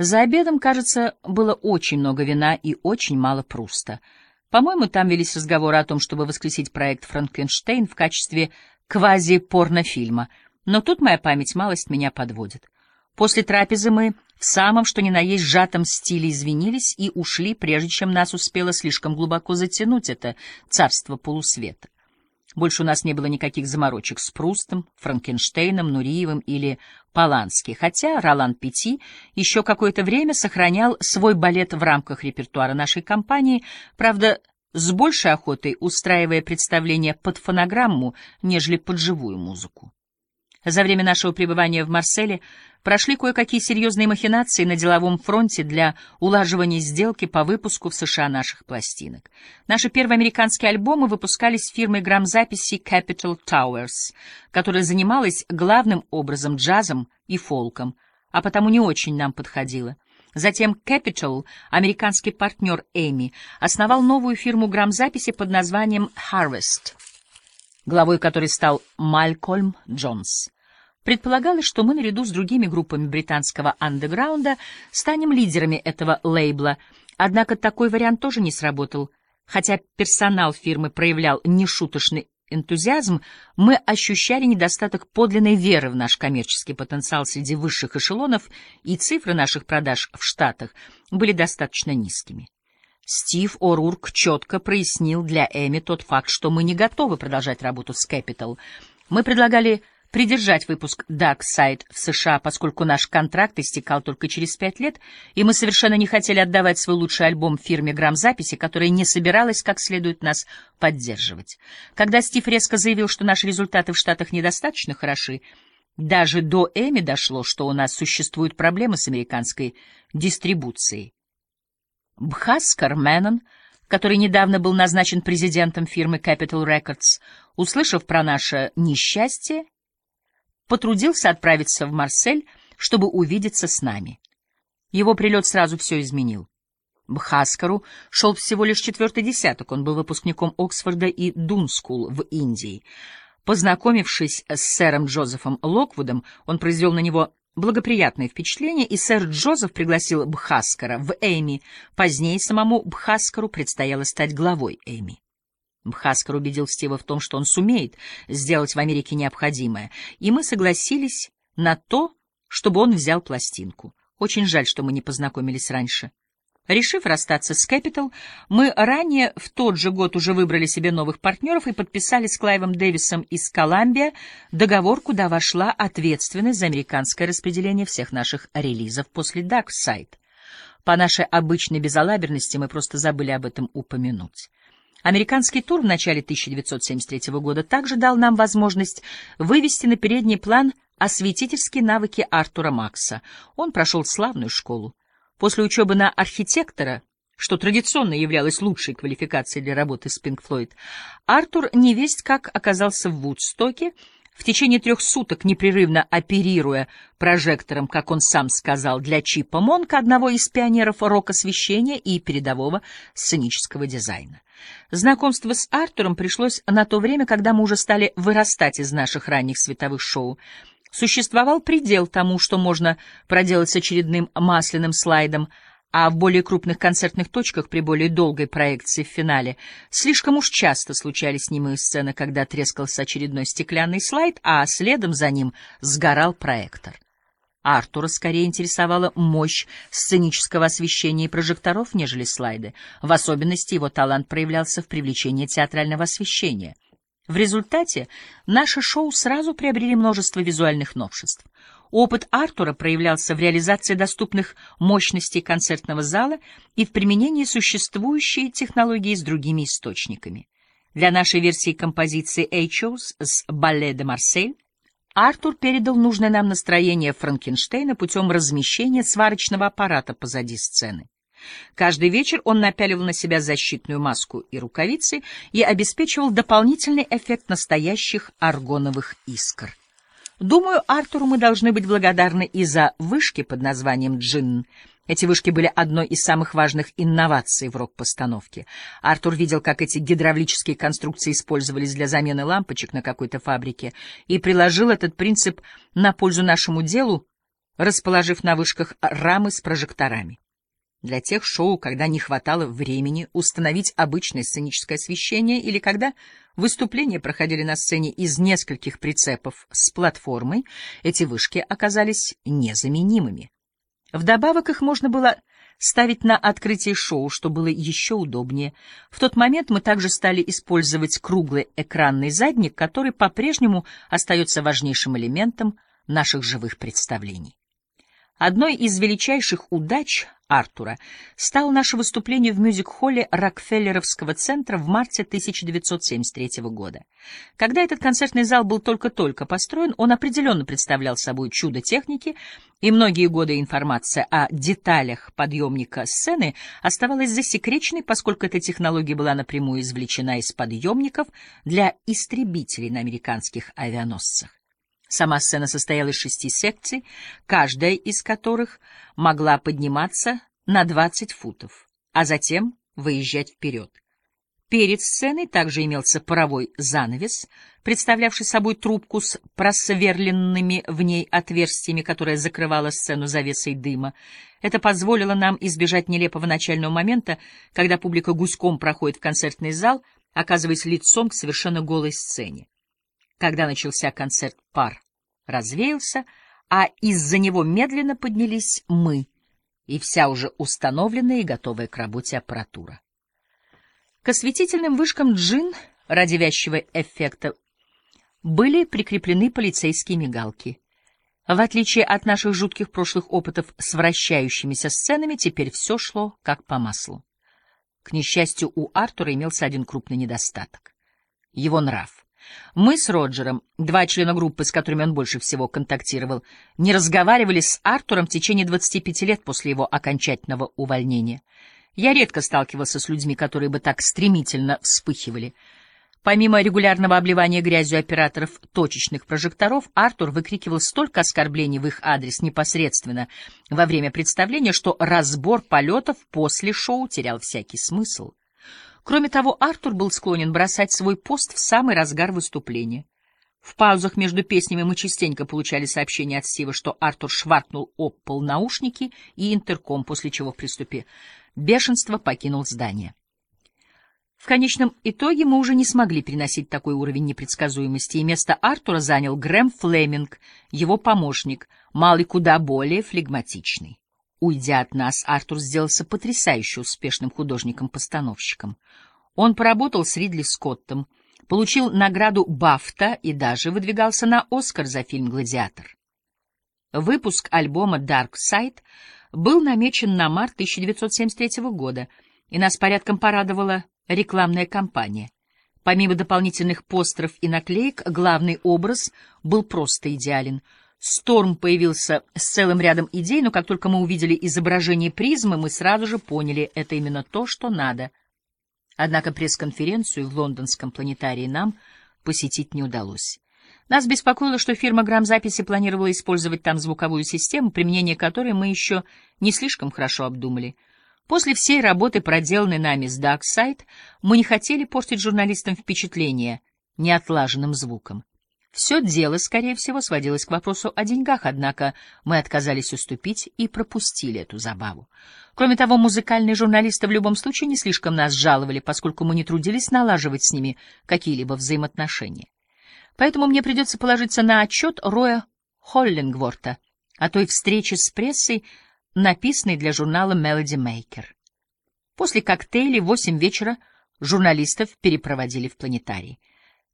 За обедом, кажется, было очень много вина и очень мало Пруста. По-моему, там велись разговоры о том, чтобы воскресить проект «Франкенштейн» в качестве квази-порнофильма, но тут моя память малость меня подводит. После трапезы мы в самом что ни на есть сжатом стиле извинились и ушли, прежде чем нас успело слишком глубоко затянуть это царство полусвета. Больше у нас не было никаких заморочек с Прустом, Франкенштейном, Нуриевым или Полански, хотя Ролан Пяти еще какое-то время сохранял свой балет в рамках репертуара нашей компании, правда, с большей охотой устраивая представление под фонограмму, нежели под живую музыку. За время нашего пребывания в Марселе прошли кое-какие серьезные махинации на деловом фронте для улаживания сделки по выпуску в США наших пластинок. Наши первые американские альбомы выпускались фирмой грамзаписи Capital Towers, которая занималась главным образом джазом и фолком, а потому не очень нам подходила. Затем Capital, американский партнер Эми, основал новую фирму грамзаписи под названием Harvest — главой которой стал Малькольм Джонс. Предполагалось, что мы наряду с другими группами британского андеграунда станем лидерами этого лейбла, однако такой вариант тоже не сработал. Хотя персонал фирмы проявлял нешуточный энтузиазм, мы ощущали недостаток подлинной веры в наш коммерческий потенциал среди высших эшелонов, и цифры наших продаж в Штатах были достаточно низкими. Стив О'Рурк четко прояснил для Эми тот факт, что мы не готовы продолжать работу с Capital. Мы предлагали придержать выпуск Dark Side в США, поскольку наш контракт истекал только через пять лет, и мы совершенно не хотели отдавать свой лучший альбом фирме грамзаписи, которая не собиралась как следует нас поддерживать. Когда Стив резко заявил, что наши результаты в Штатах недостаточно хороши, даже до Эми дошло, что у нас существуют проблемы с американской дистрибуцией. Бхаскар Мэннон, который недавно был назначен президентом фирмы Capital Records, услышав про наше несчастье, потрудился отправиться в Марсель, чтобы увидеться с нами. Его прилет сразу все изменил. Бхаскару шел всего лишь четвертый десяток, он был выпускником Оксфорда и Дунскул в Индии. Познакомившись с сэром Джозефом Локвудом, он произвел на него благоприятное впечатление, и сэр Джозеф пригласил Бхаскара в Эми. Позднее самому Бхаскару предстояло стать главой Эми. Бхаскар убедил Стива в том, что он сумеет сделать в Америке необходимое, и мы согласились на то, чтобы он взял пластинку. Очень жаль, что мы не познакомились раньше. Решив расстаться с Capital, мы ранее в тот же год уже выбрали себе новых партнеров и подписали с Клайвом Дэвисом из Коламбия договор, куда вошла ответственность за американское распределение всех наших релизов после Dark Side. По нашей обычной безалаберности мы просто забыли об этом упомянуть. Американский тур в начале 1973 года также дал нам возможность вывести на передний план осветительские навыки Артура Макса. Он прошел славную школу. После учебы на архитектора, что традиционно являлось лучшей квалификацией для работы с Pink Floyd, Артур невесть как оказался в Вудстоке, в течение трех суток непрерывно оперируя прожектором, как он сам сказал, для Чипа Монка, одного из пионеров рок-освещения и передового сценического дизайна. Знакомство с Артуром пришлось на то время, когда мы уже стали вырастать из наших ранних световых шоу. Существовал предел тому, что можно проделать с очередным масляным слайдом, а в более крупных концертных точках при более долгой проекции в финале слишком уж часто случались немые сцены, когда трескался очередной стеклянный слайд, а следом за ним сгорал проектор. Артура скорее интересовала мощь сценического освещения и прожекторов, нежели слайды. В особенности его талант проявлялся в привлечении театрального освещения — в результате наше шоу сразу приобрели множество визуальных новшеств. Опыт Артура проявлялся в реализации доступных мощностей концертного зала и в применении существующей технологии с другими источниками. Для нашей версии композиции «Эйчоус» с «Балле де Марсель» Артур передал нужное нам настроение Франкенштейна путем размещения сварочного аппарата позади сцены. Каждый вечер он напяливал на себя защитную маску и рукавицы и обеспечивал дополнительный эффект настоящих аргоновых искр. Думаю, Артуру мы должны быть благодарны и за вышки под названием «Джин». Эти вышки были одной из самых важных инноваций в рок-постановке. Артур видел, как эти гидравлические конструкции использовались для замены лампочек на какой-то фабрике, и приложил этот принцип на пользу нашему делу, расположив на вышках рамы с прожекторами. Для тех шоу, когда не хватало времени установить обычное сценическое освещение или когда выступления проходили на сцене из нескольких прицепов с платформой, эти вышки оказались незаменимыми. Вдобавок их можно было ставить на открытие шоу, что было еще удобнее. В тот момент мы также стали использовать круглый экранный задник, который по-прежнему остается важнейшим элементом наших живых представлений. Одной из величайших удач Артура стало наше выступление в мюзик-холле Рокфеллеровского центра в марте 1973 года. Когда этот концертный зал был только-только построен, он определенно представлял собой чудо техники, и многие годы информация о деталях подъемника сцены оставалась засекреченной, поскольку эта технология была напрямую извлечена из подъемников для истребителей на американских авианосцах. Сама сцена состояла из шести секций, каждая из которых могла подниматься на 20 футов, а затем выезжать вперед. Перед сценой также имелся паровой занавес, представлявший собой трубку с просверленными в ней отверстиями, которая закрывала сцену завесой дыма. Это позволило нам избежать нелепого начального момента, когда публика гуськом проходит в концертный зал, оказываясь лицом к совершенно голой сцене. Когда начался концерт, пар развеялся, а из-за него медленно поднялись мы и вся уже установленная и готовая к работе аппаратура. К осветительным вышкам джин ради вязчего эффекта были прикреплены полицейские мигалки. В отличие от наших жутких прошлых опытов с вращающимися сценами, теперь все шло как по маслу. К несчастью, у Артура имелся один крупный недостаток — его нрав. Мы с Роджером, два члена группы, с которыми он больше всего контактировал, не разговаривали с Артуром в течение 25 лет после его окончательного увольнения. Я редко сталкивался с людьми, которые бы так стремительно вспыхивали. Помимо регулярного обливания грязью операторов точечных прожекторов, Артур выкрикивал столько оскорблений в их адрес непосредственно во время представления, что разбор полетов после шоу терял всякий смысл. Кроме того, Артур был склонен бросать свой пост в самый разгар выступления. В паузах между песнями мы частенько получали сообщение от Стива, что Артур шваркнул об пол наушники и интерком, после чего в приступе бешенства покинул здание. В конечном итоге мы уже не смогли переносить такой уровень непредсказуемости, и место Артура занял Грэм Флеминг, его помощник, малый куда более флегматичный. Уйдя от нас, Артур сделался потрясающе успешным художником-постановщиком. Он поработал с Ридли Скоттом, получил награду Бафта и даже выдвигался на Оскар за фильм «Гладиатор». Выпуск альбома Dark Side был намечен на март 1973 года, и нас порядком порадовала рекламная кампания. Помимо дополнительных постеров и наклеек, главный образ был просто идеален — Сторм появился с целым рядом идей, но как только мы увидели изображение призмы, мы сразу же поняли, это именно то, что надо. Однако пресс-конференцию в лондонском планетарии нам посетить не удалось. Нас беспокоило, что фирма грамзаписи планировала использовать там звуковую систему, применение которой мы еще не слишком хорошо обдумали. После всей работы, проделанной нами с Darkside, мы не хотели портить журналистам впечатление неотлаженным звуком. Все дело, скорее всего, сводилось к вопросу о деньгах, однако мы отказались уступить и пропустили эту забаву. Кроме того, музыкальные журналисты в любом случае не слишком нас жаловали, поскольку мы не трудились налаживать с ними какие-либо взаимоотношения. Поэтому мне придется положиться на отчет Роя Холлингворта о той встрече с прессой, написанной для журнала Melody Maker. После коктейлей в восемь вечера журналистов перепроводили в планетарий.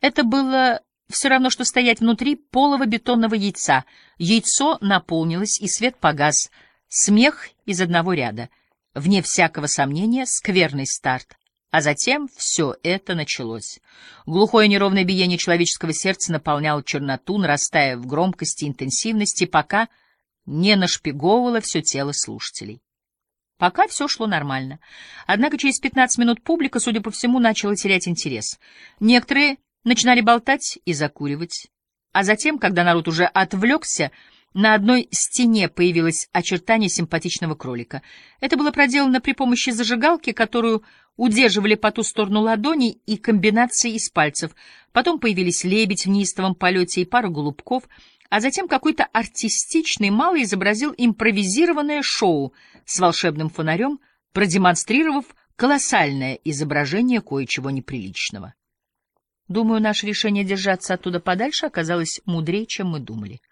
Это было все равно, что стоять внутри полого бетонного яйца. Яйцо наполнилось, и свет погас. Смех из одного ряда. Вне всякого сомнения, скверный старт. А затем все это началось. Глухое неровное биение человеческого сердца наполняло черноту, нарастая в громкости и интенсивности, пока не нашпиговывало все тело слушателей. Пока все шло нормально. Однако через 15 минут публика, судя по всему, начала терять интерес. Некоторые начинали болтать и закуривать. А затем, когда народ уже отвлекся, на одной стене появилось очертание симпатичного кролика. Это было проделано при помощи зажигалки, которую удерживали по ту сторону ладони и комбинации из пальцев. Потом появились лебедь в неистовом полете и пара голубков, а затем какой-то артистичный малый изобразил импровизированное шоу с волшебным фонарем, продемонстрировав колоссальное изображение кое-чего неприличного. Думаю, наше решение держаться оттуда подальше оказалось мудрее, чем мы думали.